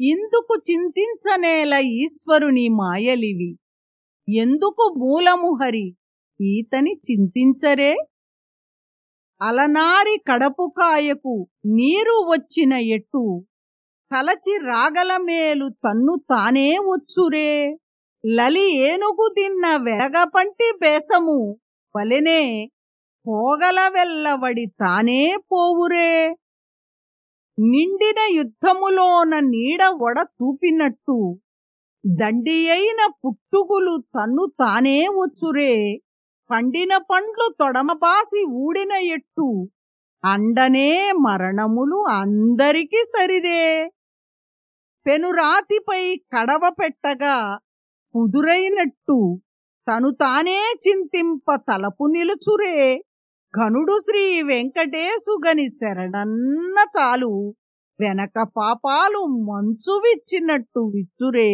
ఇందుకు చింతించనేల ఈశ్వరుని మాయలివి. ఎందుకు మూలము హరి? ఈతని చింతించరే? అలనారి కడపుకాయకు నీరు వచ్చిన ఎట్టు? తలచి రాగల మేలు తన్ను తానే వచ్చురే? లలి ఏనుగు తిన్న వెరగపంటి బేసము వలెనే పోగల వెల్లవడి తానే పోవురే? నిండిన యుద్ధములోన నీడ వడ తూపినట్టు. దండి అయిన పుట్టుగులు తన్ను తానే వచ్చురే. పండిన పండ్లు తొడమపాసి ఊడిన ఎట్టు. అండనే మరణములు అందరికి సరిరే పెనురాతిపై కడవ పెట్టగా కుదురైనట్టు. తను తానే చింతింప తలపు నిలుచురే. ఘనుడు శ్రీ వెంకటేశుగని శరణన్న తాలు వెనక పాపాలు మంచు విచ్చినట్టు విచ్చురే